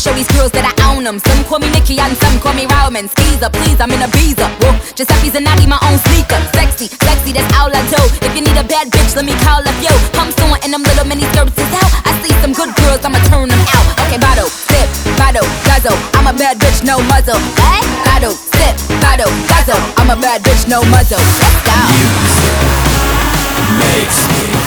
show these girls that I own them. Some call me Nicki and some call me Roman. Skeezer, please, I'm in Ibiza. Whoa, Giuseppe Zanotti, my own sneaker. Sexy, sexy, that's all I do. If you need a bad bitch, let me call up yo. Pumps on and them little mini skirts is out. I see some good girls, I'ma turn them out. Okay, bottle, sip, bottle, guzzle. I'm a bad bitch, no muzzle. Hey, bottle, sip, bottle, guzzle. I'm a bad bitch, no muzzle. Let's go. Music makes me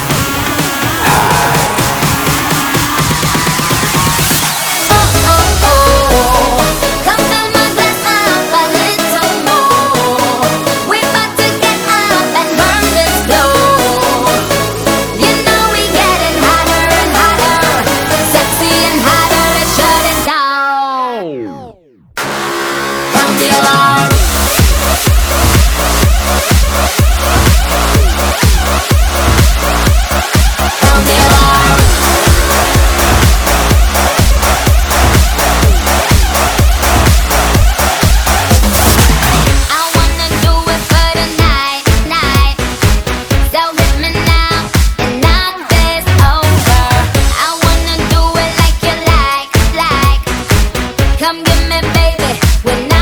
me, baby. We're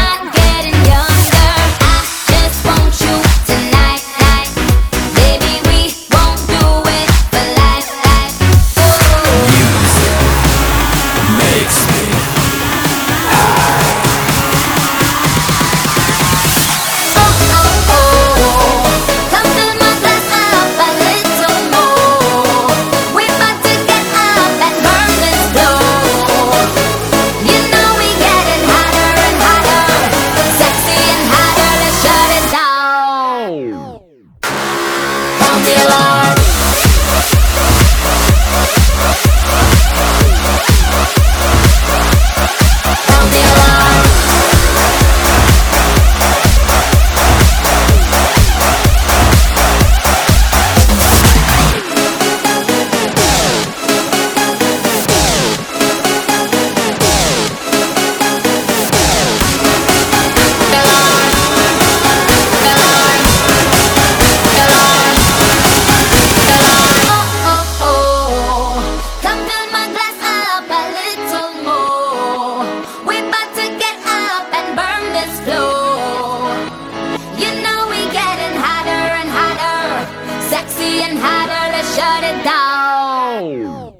得到。